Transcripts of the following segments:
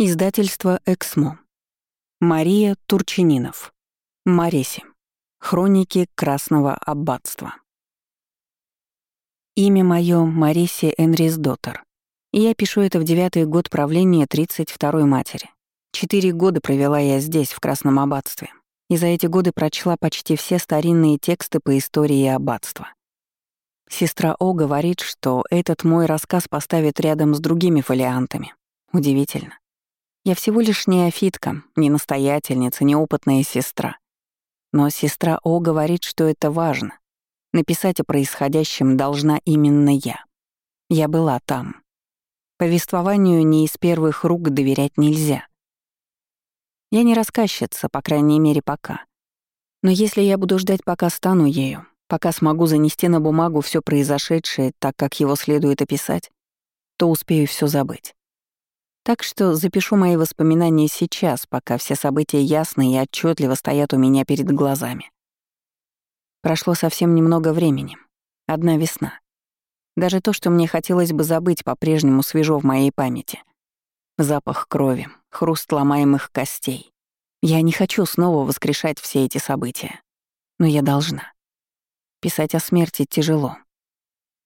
Издательство «Эксмо». Мария Турчининов. Мареси. Хроники Красного Аббатства. Имя мое Мариси Энрис Доттер. Я пишу это в девятый год правления 32-й матери. Четыре года провела я здесь, в Красном Аббатстве. И за эти годы прочла почти все старинные тексты по истории аббатства. Сестра О говорит, что этот мой рассказ поставит рядом с другими фолиантами. Удивительно. Я всего лишь неофитка, не настоятельница, не опытная сестра. Но сестра О говорит, что это важно. Написать о происходящем должна именно я. Я была там. Повествованию не из первых рук доверять нельзя. Я не рассказчица, по крайней мере, пока. Но если я буду ждать, пока стану ею, пока смогу занести на бумагу все произошедшее так, как его следует описать, то успею все забыть. Так что запишу мои воспоминания сейчас, пока все события ясны и отчетливо стоят у меня перед глазами. Прошло совсем немного времени. Одна весна. Даже то, что мне хотелось бы забыть, по-прежнему свежо в моей памяти. Запах крови, хруст ломаемых костей. Я не хочу снова воскрешать все эти события. Но я должна. Писать о смерти тяжело.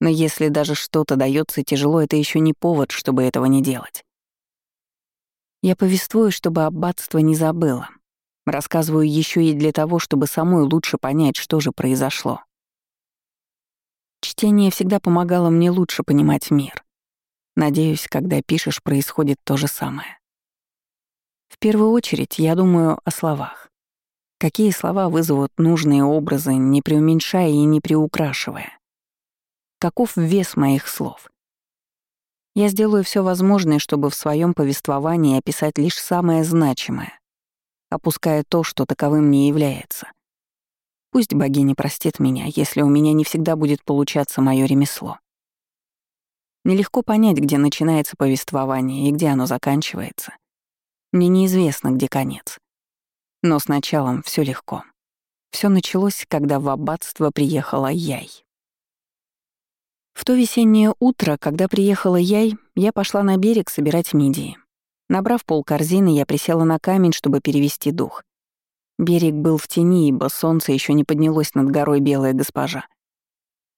Но если даже что-то дается тяжело, это еще не повод, чтобы этого не делать. Я повествую, чтобы аббатство не забыло. Рассказываю еще и для того, чтобы самой лучше понять, что же произошло. Чтение всегда помогало мне лучше понимать мир. Надеюсь, когда пишешь, происходит то же самое. В первую очередь я думаю о словах. Какие слова вызовут нужные образы, не преуменьшая и не приукрашивая? Каков вес моих слов? Я сделаю все возможное, чтобы в своем повествовании описать лишь самое значимое, опуская то, что таковым не является. Пусть богиня простит меня, если у меня не всегда будет получаться мое ремесло. Нелегко понять, где начинается повествование и где оно заканчивается. Мне неизвестно, где конец. Но с началом все легко. Все началось, когда в аббатство приехала Яй. В то весеннее утро, когда приехала Яй, я пошла на берег собирать мидии. Набрав пол корзины, я присела на камень, чтобы перевести дух. Берег был в тени, ибо солнце еще не поднялось над горой Белая госпожа.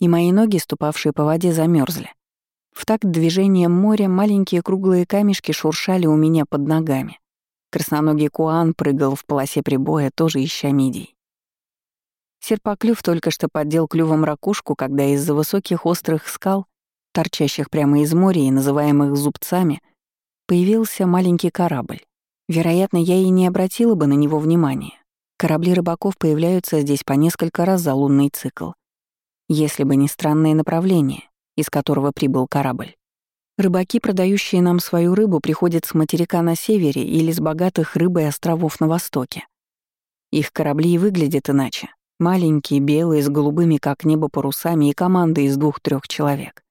И мои ноги, ступавшие по воде, замерзли. В такт движением моря маленькие круглые камешки шуршали у меня под ногами. Красноногий Куан прыгал в полосе прибоя, тоже ища мидий. Серпоклюв только что поддел клювом ракушку, когда из-за высоких острых скал, торчащих прямо из моря и называемых зубцами, появился маленький корабль. Вероятно, я и не обратила бы на него внимания. Корабли рыбаков появляются здесь по несколько раз за лунный цикл. Если бы не странное направление, из которого прибыл корабль. Рыбаки, продающие нам свою рыбу, приходят с материка на севере или с богатых рыбой островов на востоке. Их корабли и выглядят иначе. Маленькие, белые, с голубыми, как небо, парусами и командой из двух-трех человек.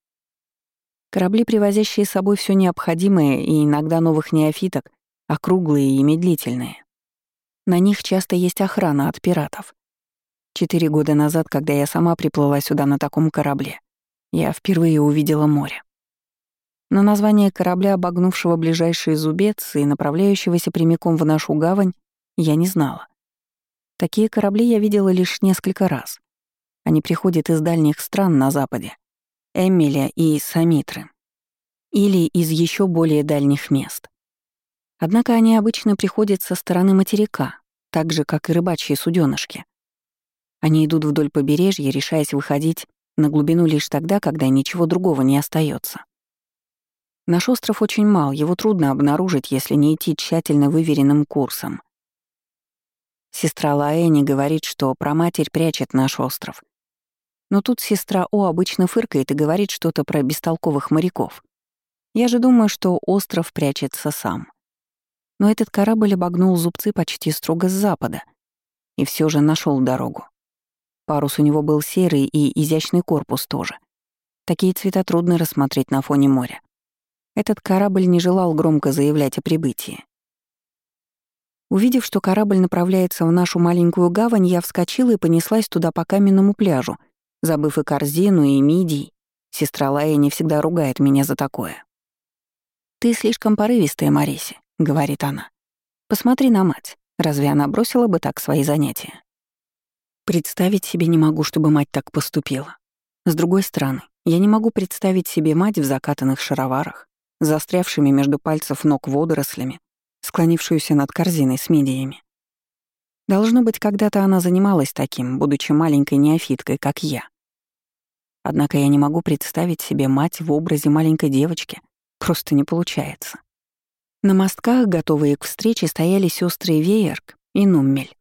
Корабли, привозящие с собой все необходимое и иногда новых неофиток, округлые и медлительные. На них часто есть охрана от пиратов. Четыре года назад, когда я сама приплыла сюда на таком корабле, я впервые увидела море. Но название корабля, обогнувшего ближайший зубец и направляющегося прямиком в нашу гавань, я не знала. Такие корабли я видела лишь несколько раз. Они приходят из дальних стран на западе, Эмиля и Самитры, или из еще более дальних мест. Однако они обычно приходят со стороны материка, так же, как и рыбачьи суденышки. Они идут вдоль побережья, решаясь выходить на глубину лишь тогда, когда ничего другого не остается. Наш остров очень мал, его трудно обнаружить, если не идти тщательно выверенным курсом. Сестра Лаэни говорит, что проматерь прячет наш остров. Но тут сестра О обычно фыркает и говорит что-то про бестолковых моряков. Я же думаю, что остров прячется сам. Но этот корабль обогнул зубцы почти строго с запада и все же нашел дорогу. Парус у него был серый и изящный корпус тоже. Такие цвета трудно рассмотреть на фоне моря. Этот корабль не желал громко заявлять о прибытии. Увидев, что корабль направляется в нашу маленькую гавань, я вскочила и понеслась туда по каменному пляжу, забыв и корзину, и мидий. Сестра Лая не всегда ругает меня за такое. «Ты слишком порывистая, Мариси», — говорит она. «Посмотри на мать. Разве она бросила бы так свои занятия?» Представить себе не могу, чтобы мать так поступила. С другой стороны, я не могу представить себе мать в закатанных шароварах, застрявшими между пальцев ног водорослями, склонившуюся над корзиной с мидиями. Должно быть, когда-то она занималась таким, будучи маленькой неофиткой, как я. Однако я не могу представить себе мать в образе маленькой девочки. Просто не получается. На мостках, готовые к встрече, стояли сестры Веерк и Нуммель.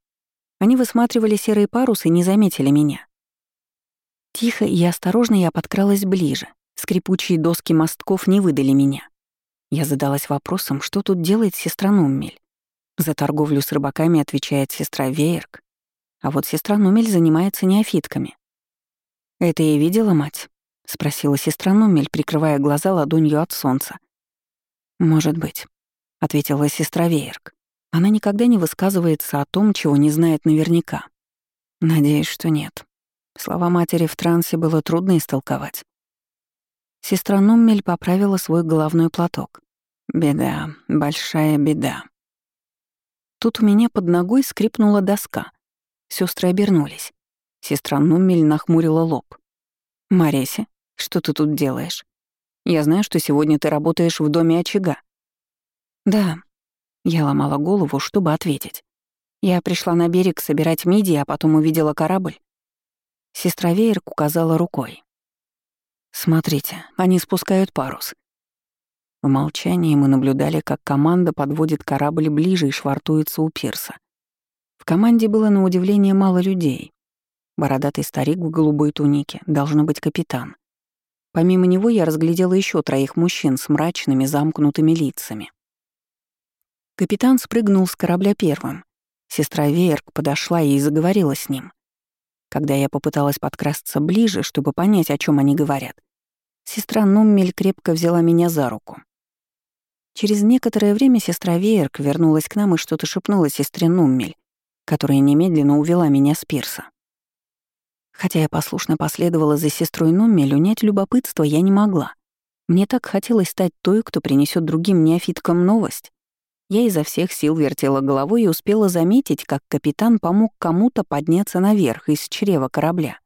Они высматривали серый парус и не заметили меня. Тихо и осторожно я подкралась ближе. Скрипучие доски мостков не выдали меня. Я задалась вопросом, что тут делает сестра Нуммель. За торговлю с рыбаками отвечает сестра Веерк, а вот сестра Нумель занимается неофитками. «Это я видела, мать?» — спросила сестра Нумель, прикрывая глаза ладонью от солнца. «Может быть», — ответила сестра Веерк. Она никогда не высказывается о том, чего не знает наверняка. Надеюсь, что нет. Слова матери в трансе было трудно истолковать. Сестра Нуммель поправила свой головной платок. Беда, большая беда. Тут у меня под ногой скрипнула доска. Сестры обернулись. Сестра Нуммель нахмурила лоб. «Мареси, что ты тут делаешь? Я знаю, что сегодня ты работаешь в доме очага». «Да». Я ломала голову, чтобы ответить. Я пришла на берег собирать мидии, а потом увидела корабль. Сестра Веерк указала рукой. «Смотрите, они спускают парус». В молчании мы наблюдали, как команда подводит корабль ближе и швартуется у пирса. В команде было на удивление мало людей. Бородатый старик в голубой тунике, должно быть капитан. Помимо него я разглядела еще троих мужчин с мрачными замкнутыми лицами. Капитан спрыгнул с корабля первым. Сестра Веерк подошла и заговорила с ним. Когда я попыталась подкрасться ближе, чтобы понять, о чем они говорят, сестра Нуммель крепко взяла меня за руку. Через некоторое время сестра Веерк вернулась к нам и что-то шепнула сестре Нуммель, которая немедленно увела меня с пирса. Хотя я послушно последовала за сестрой Нуммель, унять любопытство я не могла. Мне так хотелось стать той, кто принесет другим неофиткам новость. Я изо всех сил вертела головой и успела заметить, как капитан помог кому-то подняться наверх из чрева корабля.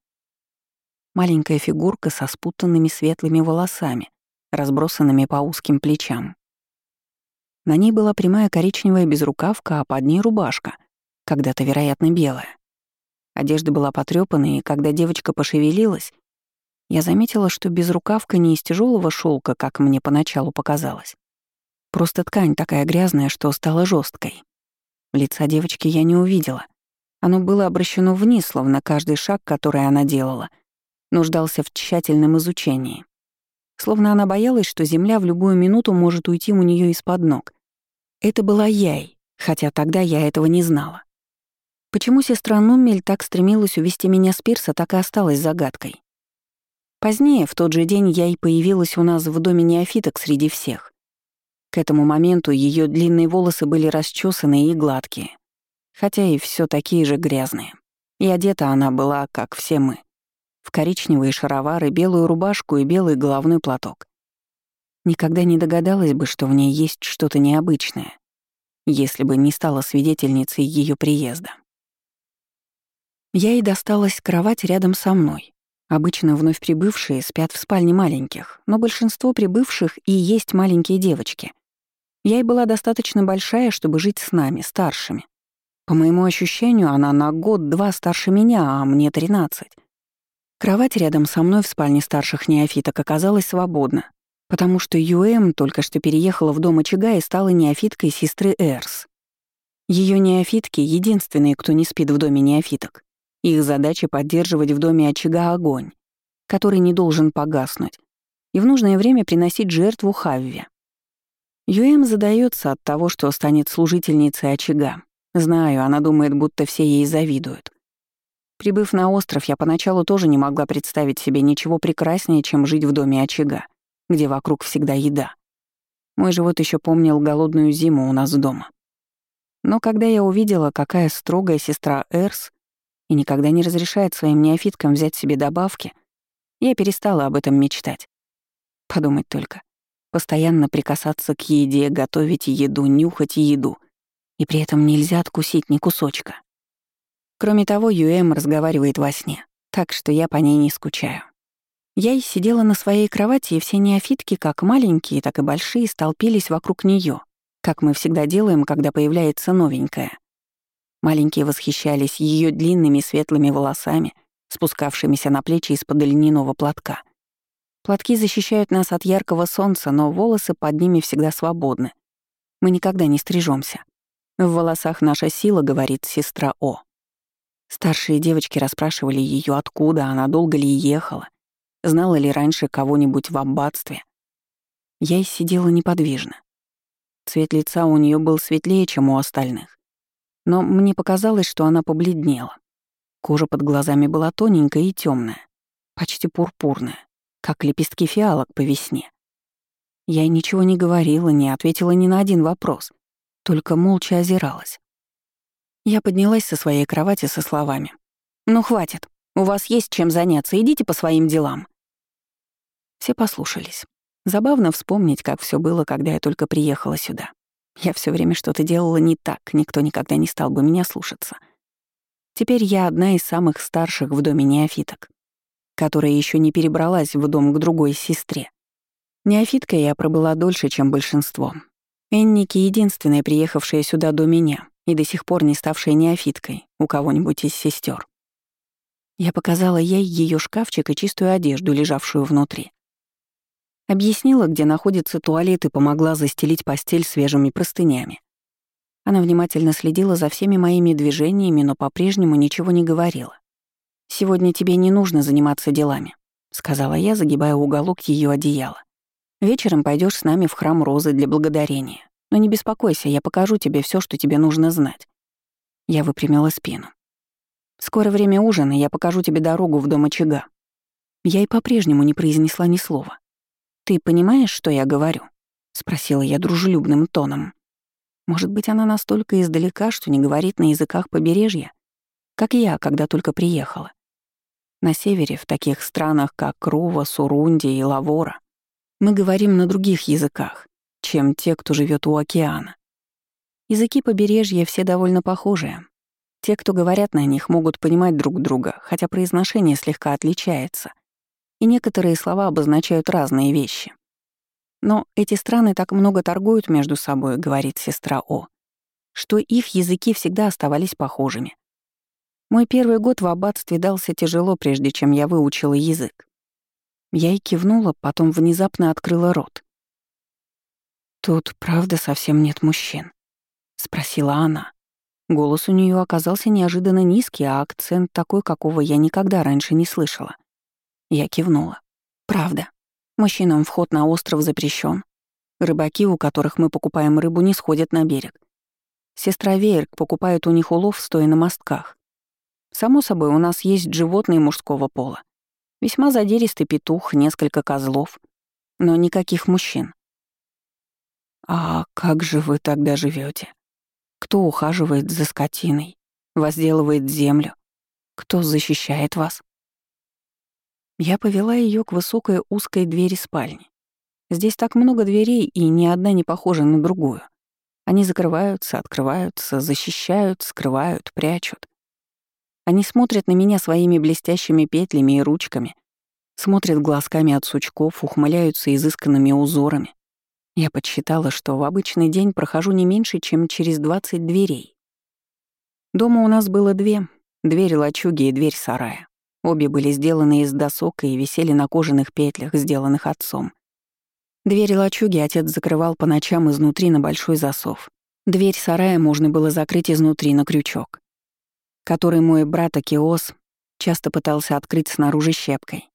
Маленькая фигурка со спутанными светлыми волосами, разбросанными по узким плечам. На ней была прямая коричневая безрукавка, а под ней рубашка, когда-то, вероятно, белая. Одежда была потрёпанной, и когда девочка пошевелилась, я заметила, что безрукавка не из тяжелого шелка, как мне поначалу показалось. Просто ткань такая грязная, что стала жесткой. Лица девочки я не увидела. Оно было обращено вниз, словно каждый шаг, который она делала, нуждался в тщательном изучении. Словно она боялась, что земля в любую минуту может уйти у нее из-под ног. Это была Яй, хотя тогда я этого не знала. Почему сестра Нуммель так стремилась увести меня с пирса, так и осталась загадкой. Позднее, в тот же день, я и появилась у нас в доме неофиток среди всех. К этому моменту ее длинные волосы были расчесанные и гладкие, хотя и все такие же грязные. И одета она была, как все мы, в коричневые шаровары, белую рубашку и белый головной платок. Никогда не догадалась бы, что в ней есть что-то необычное, если бы не стала свидетельницей ее приезда. Я и досталась кровать рядом со мной. Обычно вновь прибывшие спят в спальне маленьких, но большинство прибывших и есть маленькие девочки. Я и была достаточно большая, чтобы жить с нами, старшими. По моему ощущению, она на год-два старше меня, а мне 13. Кровать рядом со мной в спальне старших неофиток оказалась свободна, потому что Юэм только что переехала в дом очага и стала неофиткой сестры Эрс. Ее неофитки — единственные, кто не спит в доме неофиток. Их задача — поддерживать в доме очага огонь, который не должен погаснуть, и в нужное время приносить жертву Хавве. Юэм задается от того, что станет служительницей очага. Знаю, она думает, будто все ей завидуют. Прибыв на остров, я поначалу тоже не могла представить себе ничего прекраснее, чем жить в доме очага, где вокруг всегда еда. Мой живот еще помнил голодную зиму у нас дома. Но когда я увидела, какая строгая сестра Эрс и никогда не разрешает своим неофиткам взять себе добавки, я перестала об этом мечтать. Подумать только. Постоянно прикасаться к еде, готовить еду, нюхать еду. И при этом нельзя откусить ни кусочка. Кроме того, Юэм разговаривает во сне, так что я по ней не скучаю. Я и сидела на своей кровати, и все неофитки, как маленькие, так и большие, столпились вокруг нее, как мы всегда делаем, когда появляется новенькая. Маленькие восхищались ее длинными светлыми волосами, спускавшимися на плечи из-под льняного платка. Платки защищают нас от яркого солнца, но волосы под ними всегда свободны. Мы никогда не стрижемся. В волосах наша сила, говорит сестра О. Старшие девочки расспрашивали ее, откуда она, долго ли ехала, знала ли раньше кого-нибудь в аббатстве. Я и сидела неподвижно. Цвет лица у нее был светлее, чем у остальных. Но мне показалось, что она побледнела. Кожа под глазами была тоненькая и темная, почти пурпурная, как лепестки фиалок по весне. Я ничего не говорила, не ответила ни на один вопрос, только молча озиралась. Я поднялась со своей кровати со словами. «Ну, хватит. У вас есть чем заняться. Идите по своим делам». Все послушались. Забавно вспомнить, как все было, когда я только приехала сюда. Я все время что-то делала не так, никто никогда не стал бы меня слушаться. Теперь я одна из самых старших в доме неофиток, которая еще не перебралась в дом к другой сестре. Неофиткой я пробыла дольше, чем большинство. Энники — единственная, приехавшая сюда до меня, и до сих пор не ставшая неофиткой у кого-нибудь из сестер. Я показала ей ее шкафчик и чистую одежду, лежавшую внутри. Объяснила, где находится туалет и помогла застелить постель свежими простынями. Она внимательно следила за всеми моими движениями, но по-прежнему ничего не говорила. «Сегодня тебе не нужно заниматься делами», — сказала я, загибая уголок ее одеяла. «Вечером пойдешь с нами в храм Розы для благодарения. Но не беспокойся, я покажу тебе все, что тебе нужно знать». Я выпрямила спину. «Скоро время ужина, я покажу тебе дорогу в дом очага». Я и по-прежнему не произнесла ни слова. «Ты понимаешь, что я говорю?» — спросила я дружелюбным тоном. Может быть, она настолько издалека, что не говорит на языках побережья, как я, когда только приехала. На севере, в таких странах, как Крува, Сурунди и Лавора, мы говорим на других языках, чем те, кто живет у океана. Языки побережья все довольно похожие. Те, кто говорят на них, могут понимать друг друга, хотя произношение слегка отличается, и некоторые слова обозначают разные вещи. Но эти страны так много торгуют между собой, говорит сестра О, что их языки всегда оставались похожими. Мой первый год в аббатстве дался тяжело, прежде чем я выучила язык. Я и кивнула, потом внезапно открыла рот. «Тут правда совсем нет мужчин?» — спросила она. Голос у нее оказался неожиданно низкий, а акцент такой, какого я никогда раньше не слышала. Я кивнула. «Правда. Мужчинам вход на остров запрещен. Рыбаки, у которых мы покупаем рыбу, не сходят на берег. Сестра Вейерк покупает у них улов, стоя на мостках. Само собой, у нас есть животные мужского пола. Весьма задиристый петух, несколько козлов. Но никаких мужчин. «А как же вы тогда живете? Кто ухаживает за скотиной, возделывает землю? Кто защищает вас?» Я повела ее к высокой узкой двери спальни. Здесь так много дверей, и ни одна не похожа на другую. Они закрываются, открываются, защищают, скрывают, прячут. Они смотрят на меня своими блестящими петлями и ручками, смотрят глазками от сучков, ухмыляются изысканными узорами, я подсчитала, что в обычный день прохожу не меньше, чем через 20 дверей. Дома у нас было две — дверь лачуги и дверь сарая. Обе были сделаны из досок и висели на кожаных петлях, сделанных отцом. Дверь лачуги отец закрывал по ночам изнутри на большой засов. Дверь сарая можно было закрыть изнутри на крючок, который мой брат Акиос часто пытался открыть снаружи щепкой.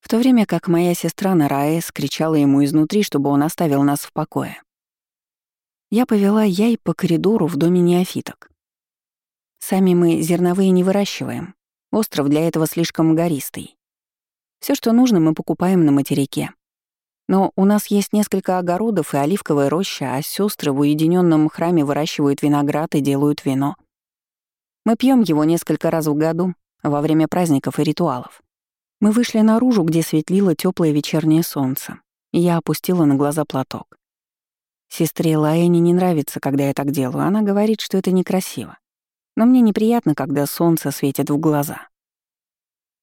В то время как моя сестра Нараэс кричала ему изнутри, чтобы он оставил нас в покое. Я повела яй по коридору в доме неофиток. Сами мы зерновые не выращиваем. Остров для этого слишком гористый. Все, что нужно, мы покупаем на материке. Но у нас есть несколько огородов и оливковая роща, а сестры в уединенном храме выращивают виноград и делают вино. Мы пьем его несколько раз в году, во время праздников и ритуалов. Мы вышли наружу, где светлило теплое вечернее солнце. Я опустила на глаза платок. Сестре Лаэне не нравится, когда я так делаю. Она говорит, что это некрасиво. Но мне неприятно, когда солнце светит в глаза.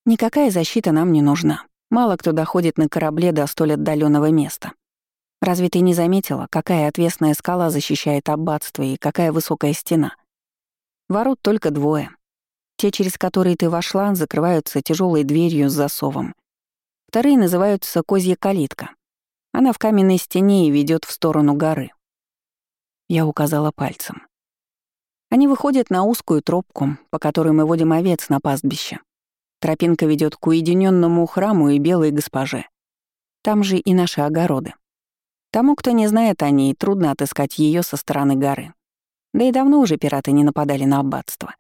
Никакая защита нам не нужна. Мало кто доходит на корабле до столь отдаленного места. Разве ты не заметила, какая отвесная скала защищает аббатство и какая высокая стена? Ворот только двое. Те, через которые ты вошла, закрываются тяжелой дверью с засовом. Вторые называются «Козья калитка». Она в каменной стене и ведет в сторону горы. Я указала пальцем. Они выходят на узкую тропку, по которой мы водим овец на пастбище. Тропинка ведет к уединенному храму и белой госпоже. Там же и наши огороды. Тому, кто не знает о ней, трудно отыскать ее со стороны горы. Да и давно уже пираты не нападали на аббатство.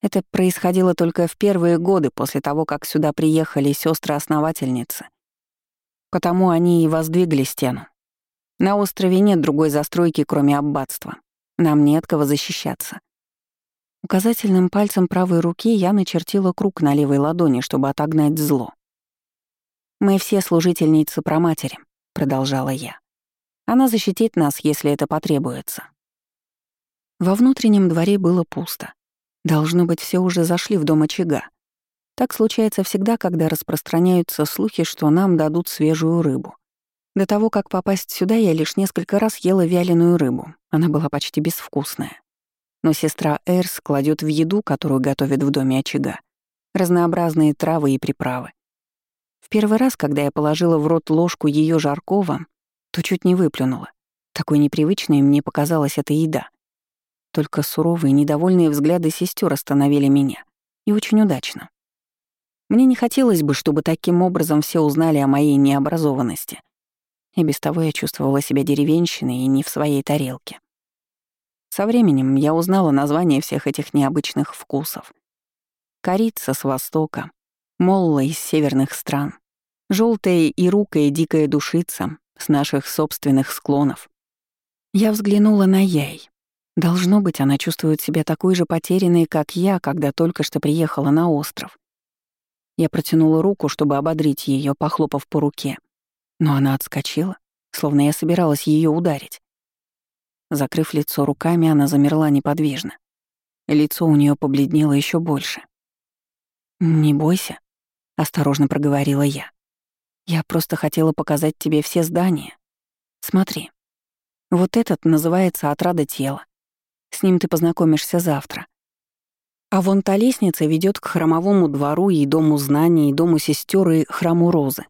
Это происходило только в первые годы после того, как сюда приехали сестры-основательницы. Потому они и воздвигли стену. На острове нет другой застройки, кроме аббатства. Нам не от кого защищаться. Указательным пальцем правой руки я начертила круг на левой ладони, чтобы отогнать зло. «Мы все служительницы проматери», — продолжала я. Она защитит нас, если это потребуется. Во внутреннем дворе было пусто. Должно быть, все уже зашли в дом очага. Так случается всегда, когда распространяются слухи, что нам дадут свежую рыбу. До того, как попасть сюда, я лишь несколько раз ела вяленую рыбу. Она была почти безвкусная. Но сестра Эрс кладет в еду, которую готовит в доме очага, разнообразные травы и приправы. В первый раз, когда я положила в рот ложку ее жаркого, то чуть не выплюнула. Такой непривычной мне показалась эта еда. Только суровые, недовольные взгляды сестер остановили меня. И очень удачно. Мне не хотелось бы, чтобы таким образом все узнали о моей необразованности. И без того я чувствовала себя деревенщиной и не в своей тарелке. Со временем я узнала название всех этих необычных вкусов. Корица с востока, молла из северных стран, желтая и рукая дикая душица, с наших собственных склонов. Я взглянула на Яй. Должно быть, она чувствует себя такой же потерянной, как я, когда только что приехала на остров. Я протянула руку, чтобы ободрить ее, похлопав по руке. Но она отскочила, словно я собиралась ее ударить. Закрыв лицо руками, она замерла неподвижно. Лицо у нее побледнело еще больше. «Не бойся», — осторожно проговорила я. Я просто хотела показать тебе все здания. Смотри. Вот этот называется «Отрада тела». С ним ты познакомишься завтра. А вон та лестница ведет к храмовому двору и дому знаний, и дому сестер и храму Розы.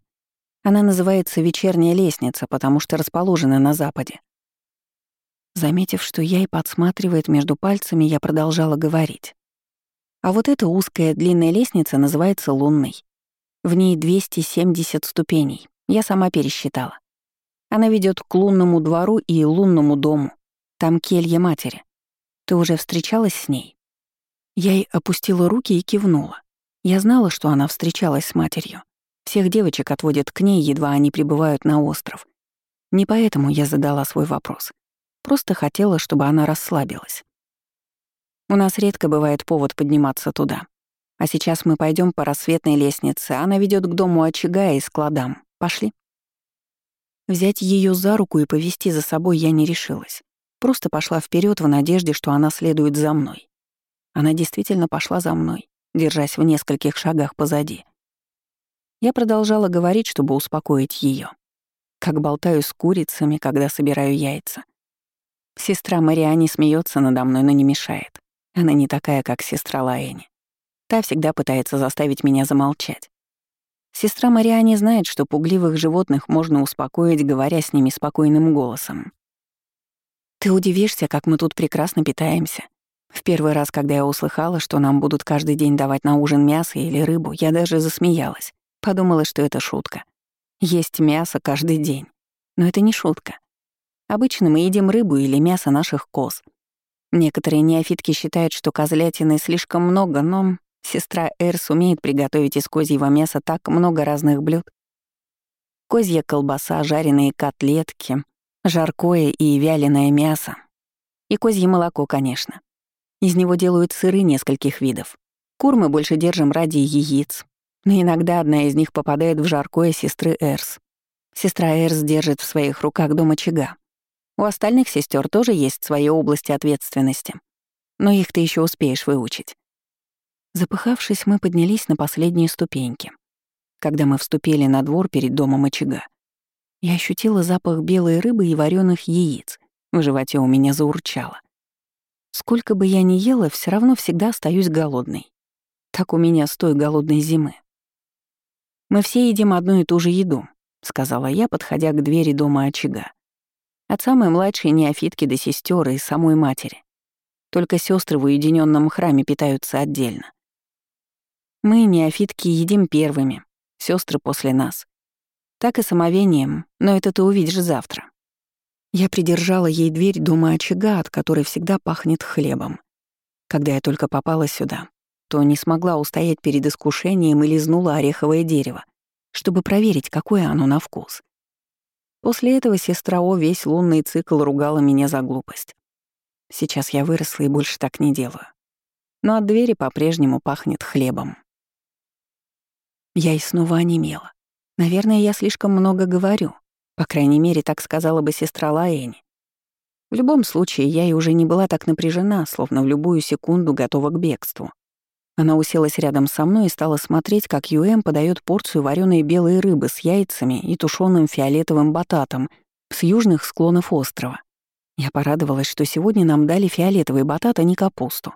Она называется «Вечерняя лестница», потому что расположена на западе. Заметив, что я и подсматривает между пальцами, я продолжала говорить. А вот эта узкая длинная лестница называется лунной. В ней 270 ступеней. Я сама пересчитала. Она ведет к лунному двору и лунному дому. Там келья матери. Ты уже встречалась с ней?» Я ей опустила руки и кивнула. Я знала, что она встречалась с матерью. Всех девочек отводят к ней, едва они прибывают на остров. Не поэтому я задала свой вопрос. Просто хотела, чтобы она расслабилась. У нас редко бывает повод подниматься туда. А сейчас мы пойдем по рассветной лестнице. Она ведет к дому очага и складам. Пошли. Взять ее за руку и повести за собой я не решилась. Просто пошла вперед в надежде, что она следует за мной. Она действительно пошла за мной, держась в нескольких шагах позади. Я продолжала говорить, чтобы успокоить ее, Как болтаю с курицами, когда собираю яйца. Сестра Мариани смеется надо мной, но не мешает. Она не такая, как сестра Лаэни. Та всегда пытается заставить меня замолчать. Сестра Мариане знает, что пугливых животных можно успокоить, говоря с ними спокойным голосом. «Ты удивишься, как мы тут прекрасно питаемся. В первый раз, когда я услыхала, что нам будут каждый день давать на ужин мясо или рыбу, я даже засмеялась. Подумала, что это шутка. Есть мясо каждый день. Но это не шутка. Обычно мы едим рыбу или мясо наших коз. Некоторые неофитки считают, что козлятины слишком много, но Сестра Эрс умеет приготовить из козьего мяса так много разных блюд. Козья колбаса, жареные котлетки, жаркое и вяленое мясо. И козье молоко, конечно. Из него делают сыры нескольких видов. Кур мы больше держим ради яиц, но иногда одна из них попадает в жаркое сестры Эрс. Сестра Эрс держит в своих руках дом очага. У остальных сестер тоже есть свои области ответственности. Но их ты еще успеешь выучить. Запыхавшись, мы поднялись на последние ступеньки. Когда мы вступили на двор перед домом очага, я ощутила запах белой рыбы и вареных яиц. В животе у меня заурчало. Сколько бы я ни ела, все равно всегда остаюсь голодной. Так у меня с той голодной зимы. «Мы все едим одну и ту же еду», — сказала я, подходя к двери дома очага. От самой младшей неофитки до сестер и самой матери. Только сестры в уединенном храме питаются отдельно. Мы, неофитки, едим первыми, сестры после нас. Так и самовением, но это ты увидишь завтра. Я придержала ей дверь дома очага, от которой всегда пахнет хлебом. Когда я только попала сюда, то не смогла устоять перед искушением и лизнула ореховое дерево, чтобы проверить, какое оно на вкус. После этого сестра О весь лунный цикл ругала меня за глупость. Сейчас я выросла и больше так не делаю. Но от двери по-прежнему пахнет хлебом. Я и снова онемела. Наверное, я слишком много говорю. По крайней мере, так сказала бы сестра Лаэни. В любом случае, я и уже не была так напряжена, словно в любую секунду готова к бегству. Она уселась рядом со мной и стала смотреть, как Юэм подает порцию вареной белой рыбы с яйцами и тушеным фиолетовым бататом с южных склонов острова. Я порадовалась, что сегодня нам дали фиолетовый батат, а не капусту.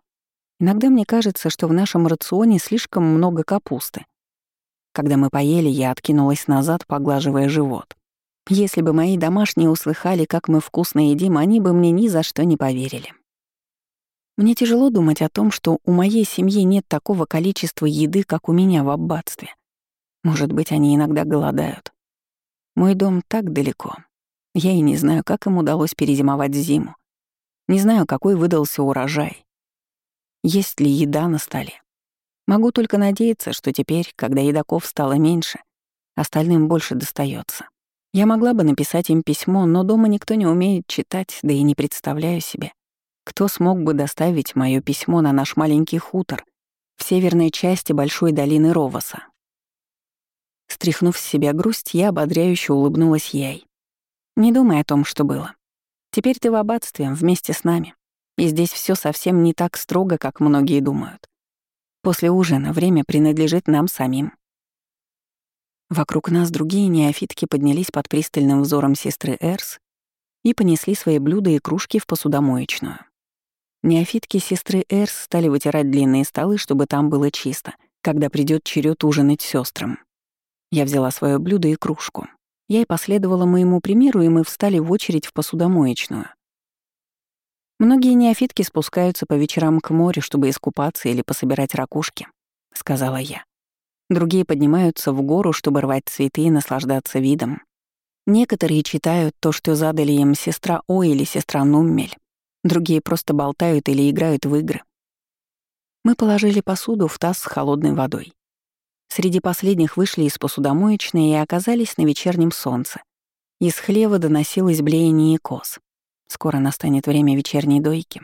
Иногда мне кажется, что в нашем рационе слишком много капусты. Когда мы поели, я откинулась назад, поглаживая живот. Если бы мои домашние услыхали, как мы вкусно едим, они бы мне ни за что не поверили. Мне тяжело думать о том, что у моей семьи нет такого количества еды, как у меня в аббатстве. Может быть, они иногда голодают. Мой дом так далеко. Я и не знаю, как им удалось перезимовать зиму. Не знаю, какой выдался урожай. Есть ли еда на столе. Могу только надеяться, что теперь, когда едоков стало меньше, остальным больше достается. Я могла бы написать им письмо, но дома никто не умеет читать, да и не представляю себе, кто смог бы доставить мое письмо на наш маленький хутор в северной части большой долины Ровоса. Стряхнув с себя грусть, я ободряюще улыбнулась ей. «Не думай о том, что было. Теперь ты в аббатстве вместе с нами, и здесь все совсем не так строго, как многие думают. После ужина время принадлежит нам самим. Вокруг нас другие неофитки поднялись под пристальным взором сестры Эрс и понесли свои блюда и кружки в посудомоечную. Неофитки сестры Эрс стали вытирать длинные столы, чтобы там было чисто, когда придет черед ужинать сестрам. Я взяла свое блюдо и кружку. Я и последовала моему примеру, и мы встали в очередь в посудомоечную. Многие неофитки спускаются по вечерам к морю, чтобы искупаться или пособирать ракушки, — сказала я. Другие поднимаются в гору, чтобы рвать цветы и наслаждаться видом. Некоторые читают то, что задали им сестра О или сестра Нуммель. Другие просто болтают или играют в игры. Мы положили посуду в таз с холодной водой. Среди последних вышли из посудомоечной и оказались на вечернем солнце. Из хлева доносилось блеяние коз. Скоро настанет время вечерней дойки.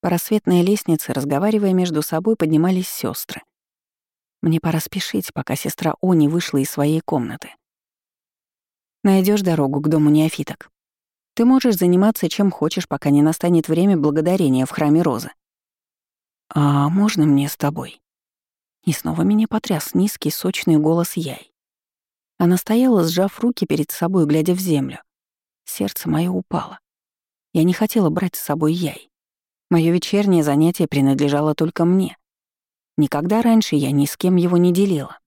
По рассветной лестнице, разговаривая между собой, поднимались сестры. Мне пора спешить, пока сестра О не вышла из своей комнаты. Найдешь дорогу к дому неофиток. Ты можешь заниматься чем хочешь, пока не настанет время благодарения в храме Розы. А можно мне с тобой? И снова меня потряс низкий, сочный голос Яй. Она стояла, сжав руки перед собой, глядя в землю. Сердце мое упало. Я не хотела брать с собой Яй. Моё вечернее занятие принадлежало только мне. Никогда раньше я ни с кем его не делила.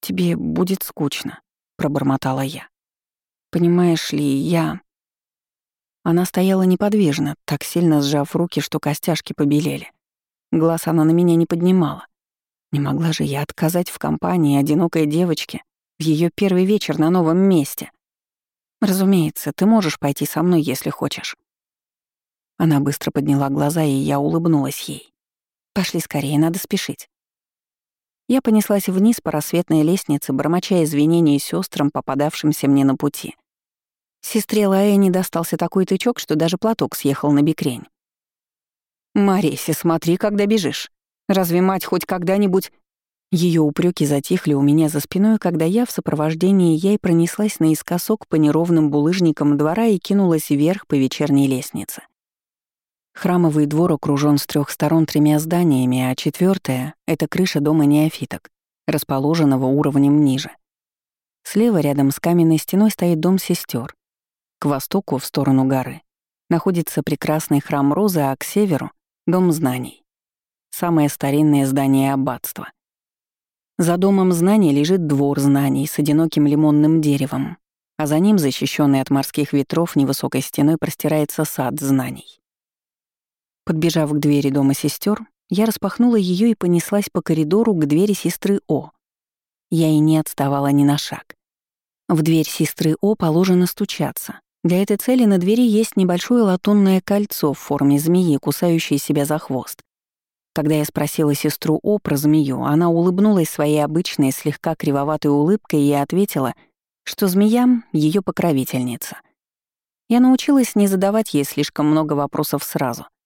«Тебе будет скучно», — пробормотала я. «Понимаешь ли, я...» Она стояла неподвижно, так сильно сжав руки, что костяшки побелели. Глаз она на меня не поднимала. Не могла же я отказать в компании одинокой девочки в ее первый вечер на новом месте. Разумеется, ты можешь пойти со мной, если хочешь. Она быстро подняла глаза, и я улыбнулась ей. Пошли скорее, надо спешить. Я понеслась вниз по рассветной лестнице, бормоча извинения сестрам, попадавшимся мне на пути. Сестре Лаэне достался такой тычок, что даже платок съехал на бикрень. «Мариси, смотри, когда бежишь. Разве мать хоть когда-нибудь...» Ее упреки затихли у меня за спиной, когда я в сопровождении ей пронеслась наискосок по неровным булыжникам двора и кинулась вверх по вечерней лестнице. Храмовый двор окружен с трех сторон тремя зданиями, а четвертое — это крыша дома неофиток, расположенного уровнем ниже. Слева рядом с каменной стеной стоит дом сестер. К востоку, в сторону горы, находится прекрасный храм Розы, а к северу — дом знаний. Самое старинное здание аббатства. За домом знаний лежит двор знаний с одиноким лимонным деревом, а за ним, защищенный от морских ветров, невысокой стеной простирается сад знаний. Подбежав к двери дома сестер, я распахнула ее и понеслась по коридору к двери сестры О. Я и не отставала ни на шаг. В дверь сестры О положено стучаться. Для этой цели на двери есть небольшое латунное кольцо в форме змеи, кусающей себя за хвост. Когда я спросила сестру О про змею, она улыбнулась своей обычной, слегка кривоватой улыбкой и ответила, что змея — ее покровительница. Я научилась не задавать ей слишком много вопросов сразу —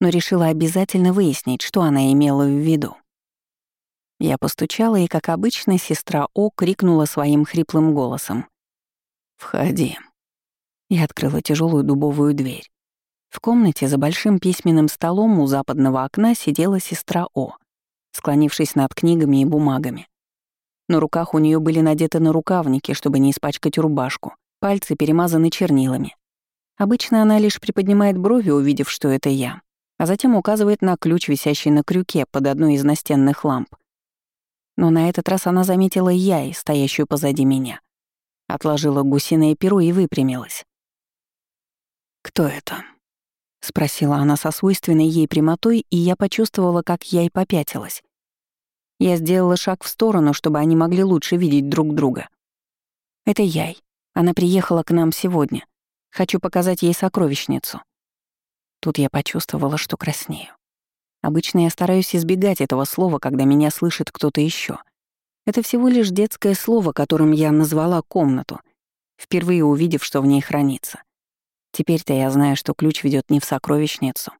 но решила обязательно выяснить, что она имела в виду. Я постучала, и, как обычно, сестра О крикнула своим хриплым голосом. «Входи». Я открыла тяжелую дубовую дверь. В комнате за большим письменным столом у западного окна сидела сестра О, склонившись над книгами и бумагами. На руках у нее были надеты нарукавники, чтобы не испачкать рубашку, пальцы перемазаны чернилами. Обычно она лишь приподнимает брови, увидев, что это я а затем указывает на ключ, висящий на крюке под одной из настенных ламп. Но на этот раз она заметила яй, стоящую позади меня. Отложила гусиное перо и выпрямилась. «Кто это?» — спросила она со свойственной ей прямотой, и я почувствовала, как яй попятилась. Я сделала шаг в сторону, чтобы они могли лучше видеть друг друга. «Это Яй. Она приехала к нам сегодня. Хочу показать ей сокровищницу». Тут я почувствовала, что краснею. Обычно я стараюсь избегать этого слова, когда меня слышит кто-то еще. Это всего лишь детское слово, которым я назвала комнату, впервые увидев, что в ней хранится. Теперь-то я знаю, что ключ ведет не в сокровищницу.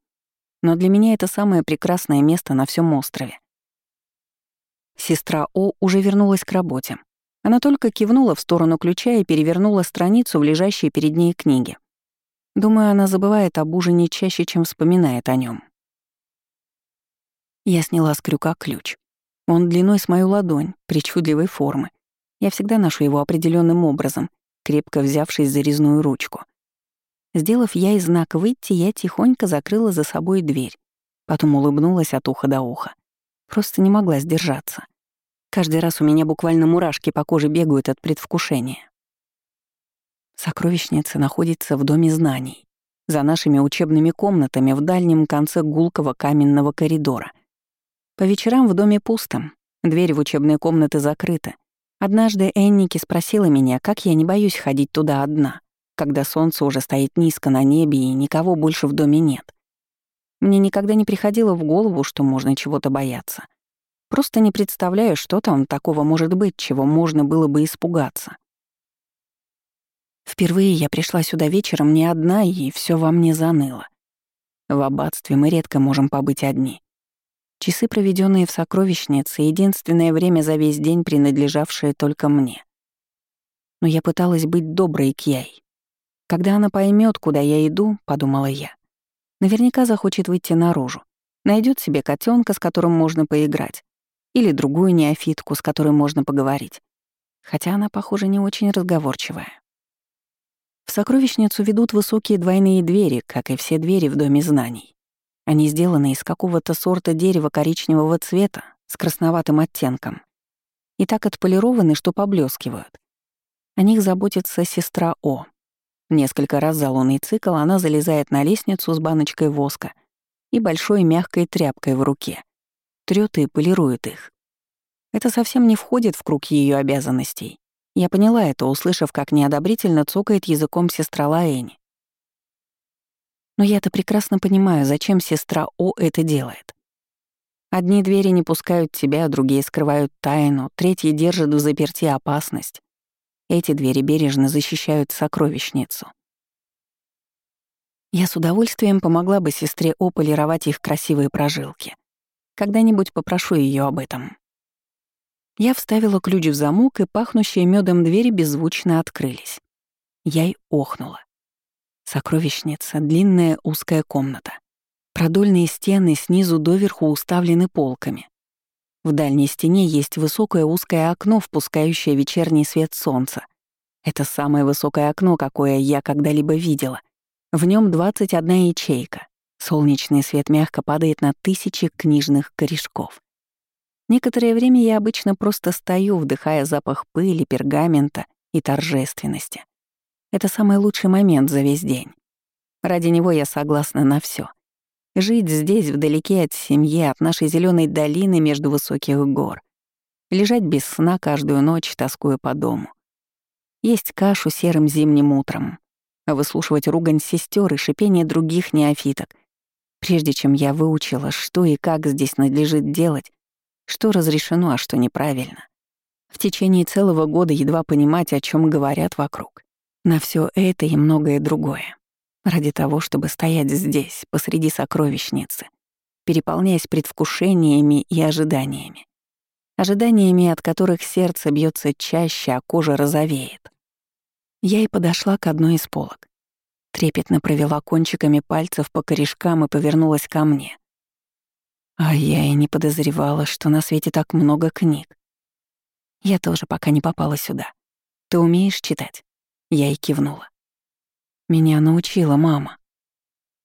Но для меня это самое прекрасное место на всем острове. Сестра О уже вернулась к работе. Она только кивнула в сторону ключа и перевернула страницу в лежащей перед ней книге. Думаю, она забывает об ужине чаще, чем вспоминает о нем. Я сняла с крюка ключ. Он длиной с мою ладонь, причудливой формы. Я всегда ношу его определенным образом, крепко взявшись за резную ручку. Сделав я и знак «выйти», я тихонько закрыла за собой дверь. Потом улыбнулась от уха до уха. Просто не могла сдержаться. Каждый раз у меня буквально мурашки по коже бегают от предвкушения. Сокровищница находится в Доме знаний, за нашими учебными комнатами в дальнем конце гулкого каменного коридора. По вечерам в доме пусто, дверь в учебные комнаты закрыта. Однажды Энники спросила меня, как я не боюсь ходить туда одна, когда солнце уже стоит низко на небе и никого больше в доме нет. Мне никогда не приходило в голову, что можно чего-то бояться. Просто не представляю, что там такого может быть, чего можно было бы испугаться. Впервые я пришла сюда вечером не одна, и все во мне заныло. В аббатстве мы редко можем побыть одни. Часы, проведенные в сокровищнице, единственное время за весь день, принадлежавшее только мне. Но я пыталась быть доброй к Яй. Когда она поймет, куда я иду, подумала я, наверняка захочет выйти наружу, найдет себе котенка, с которым можно поиграть, или другую неофитку, с которой можно поговорить. Хотя она, похоже, не очень разговорчивая. В сокровищницу ведут высокие двойные двери, как и все двери в Доме знаний. Они сделаны из какого-то сорта дерева коричневого цвета с красноватым оттенком и так отполированы, что поблескивают. О них заботится сестра О. Несколько раз за лунный цикл она залезает на лестницу с баночкой воска и большой мягкой тряпкой в руке, трёт и полирует их. Это совсем не входит в круг ее обязанностей, я поняла это, услышав, как неодобрительно цокает языком сестра Лаэни. Но я-то прекрасно понимаю, зачем сестра О это делает. Одни двери не пускают тебя, другие скрывают тайну, третьи держат в заперти опасность. Эти двери бережно защищают сокровищницу. Я с удовольствием помогла бы сестре О полировать их красивые прожилки. Когда-нибудь попрошу ее об этом. Я вставила ключ в замок, и пахнущие медом двери беззвучно открылись. Я и охнула. Сокровищница, длинная узкая комната. Продольные стены снизу доверху уставлены полками. В дальней стене есть высокое узкое окно, впускающее вечерний свет солнца. Это самое высокое окно, какое я когда-либо видела. В нем 21 ячейка. Солнечный свет мягко падает на тысячи книжных корешков. Некоторое время я обычно просто стою, вдыхая запах пыли, пергамента и торжественности. Это самый лучший момент за весь день. Ради него я согласна на все. Жить здесь, вдалеке от семьи, от нашей зеленой долины между высоких гор. Лежать без сна каждую ночь, тоскуя по дому. Есть кашу серым зимним утром. Выслушивать ругань сестер и шипение других неофиток. Прежде чем я выучила, что и как здесь надлежит делать, что разрешено, а что неправильно. В течение целого года едва понимать, о чем говорят вокруг. На все это и многое другое. Ради того, чтобы стоять здесь, посреди сокровищницы, переполняясь предвкушениями и ожиданиями. Ожиданиями, от которых сердце бьется чаще, а кожа розовеет. Я и подошла к одной из полок. Трепетно провела кончиками пальцев по корешкам и повернулась ко мне. А я и не подозревала, что на свете так много книг. Я тоже пока не попала сюда. Ты умеешь читать? Я и кивнула. Меня научила мама.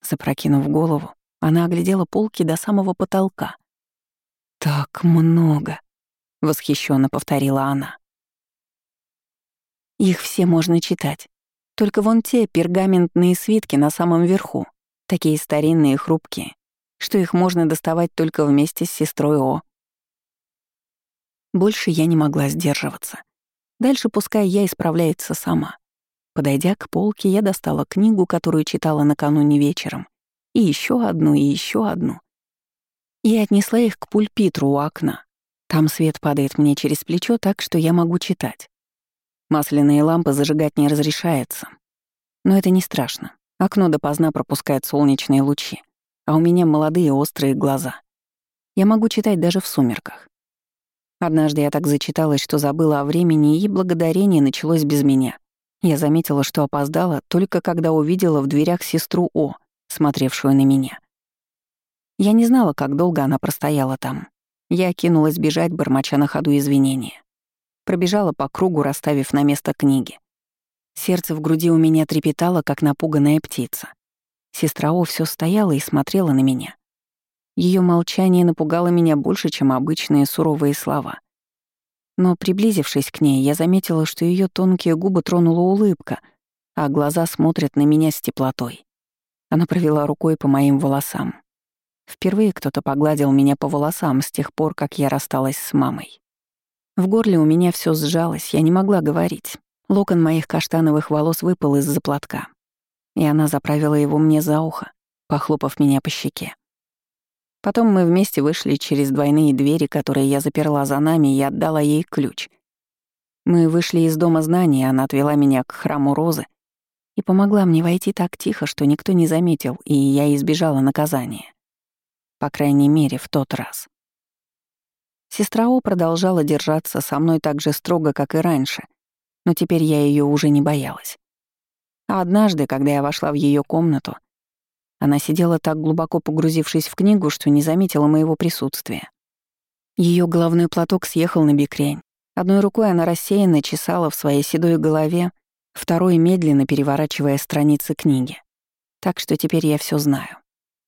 Запрокинув голову, она оглядела полки до самого потолка. «Так много», — восхищенно повторила она. «Их все можно читать. Только вон те пергаментные свитки на самом верху, такие старинные и хрупкие что их можно доставать только вместе с сестрой О. Больше я не могла сдерживаться. Дальше пускай я исправляется сама. Подойдя к полке, я достала книгу, которую читала накануне вечером, и еще одну, и еще одну. И отнесла их к пульпитру у окна. Там свет падает мне через плечо так, что я могу читать. Масляные лампы зажигать не разрешается. Но это не страшно. Окно допоздна пропускает солнечные лучи а у меня молодые острые глаза. Я могу читать даже в сумерках. Однажды я так зачиталась, что забыла о времени, и благодарение началось без меня. Я заметила, что опоздала, только когда увидела в дверях сестру О, смотревшую на меня. Я не знала, как долго она простояла там. Я кинулась бежать, бормоча на ходу извинения. Пробежала по кругу, расставив на место книги. Сердце в груди у меня трепетало, как напуганная птица. Сестра О все стояла и смотрела на меня. Ее молчание напугало меня больше, чем обычные суровые слова. Но, приблизившись к ней, я заметила, что ее тонкие губы тронула улыбка, а глаза смотрят на меня с теплотой. Она провела рукой по моим волосам. Впервые кто-то погладил меня по волосам с тех пор, как я рассталась с мамой. В горле у меня все сжалось, я не могла говорить. Локон моих каштановых волос выпал из-за платка и она заправила его мне за ухо, похлопав меня по щеке. Потом мы вместе вышли через двойные двери, которые я заперла за нами, и отдала ей ключ. Мы вышли из дома знаний, она отвела меня к храму Розы и помогла мне войти так тихо, что никто не заметил, и я избежала наказания. По крайней мере, в тот раз. Сестра О продолжала держаться со мной так же строго, как и раньше, но теперь я ее уже не боялась. А однажды, когда я вошла в ее комнату, она сидела так глубоко погрузившись в книгу, что не заметила моего присутствия. Ее головной платок съехал на бекрень. Одной рукой она рассеянно чесала в своей седой голове, второй медленно переворачивая страницы книги. Так что теперь я все знаю.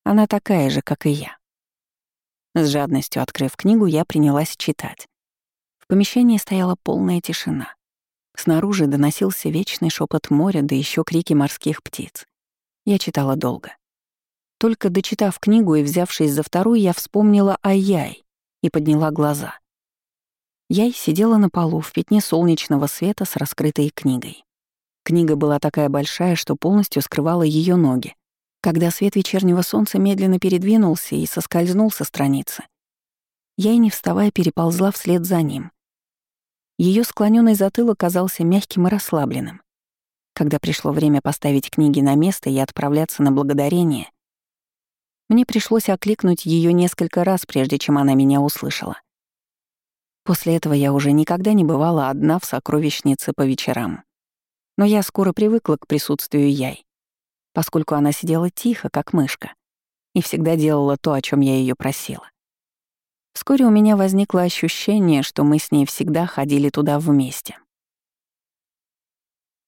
Она такая же, как и я. С жадностью открыв книгу, я принялась читать. В помещении стояла полная тишина. Снаружи доносился вечный шепот моря, да еще крики морских птиц. Я читала долго. Только дочитав книгу и взявшись за вторую, я вспомнила о Яй и подняла глаза. Яй сидела на полу в пятне солнечного света с раскрытой книгой. Книга была такая большая, что полностью скрывала ее ноги. Когда свет вечернего солнца медленно передвинулся и соскользнул со страницы, я не вставая переползла вслед за ним, ее склоненный затылок казался мягким и расслабленным. Когда пришло время поставить книги на место и отправляться на благодарение, мне пришлось окликнуть ее несколько раз, прежде чем она меня услышала. После этого я уже никогда не бывала одна в сокровищнице по вечерам. Но я скоро привыкла к присутствию Яй, поскольку она сидела тихо, как мышка, и всегда делала то, о чем я ее просила. Вскоре у меня возникло ощущение, что мы с ней всегда ходили туда вместе.